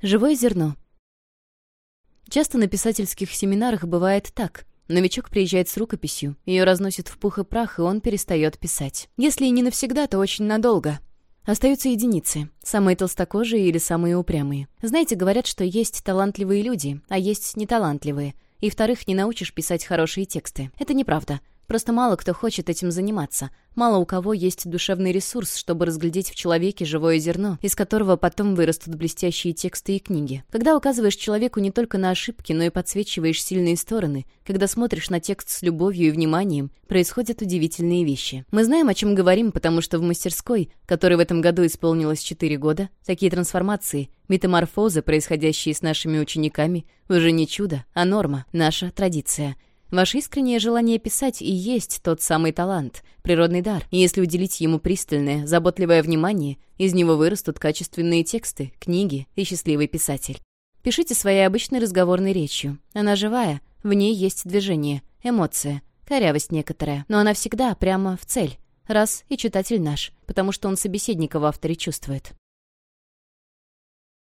Живое зерно. Часто на писательских семинарах бывает так. Новичок приезжает с рукописью, ее разносит в пух и прах, и он перестает писать. Если и не навсегда, то очень надолго. Остаются единицы, самые толстокожие или самые упрямые. Знаете, говорят, что есть талантливые люди, а есть неталантливые. И вторых не научишь писать хорошие тексты. Это неправда. Просто мало кто хочет этим заниматься. Мало у кого есть душевный ресурс, чтобы разглядеть в человеке живое зерно, из которого потом вырастут блестящие тексты и книги. Когда указываешь человеку не только на ошибки, но и подсвечиваешь сильные стороны, когда смотришь на текст с любовью и вниманием, происходят удивительные вещи. Мы знаем, о чем говорим, потому что в мастерской, которой в этом году исполнилось 4 года, такие трансформации, метаморфозы, происходящие с нашими учениками, уже не чудо, а норма, наша традиция — Ваше искреннее желание писать и есть тот самый талант, природный дар. И если уделить ему пристальное, заботливое внимание, из него вырастут качественные тексты, книги и счастливый писатель. Пишите своей обычной разговорной речью. Она живая, в ней есть движение, эмоция, корявость некоторая, но она всегда прямо в цель. Раз и читатель наш, потому что он собеседника в авторе чувствует.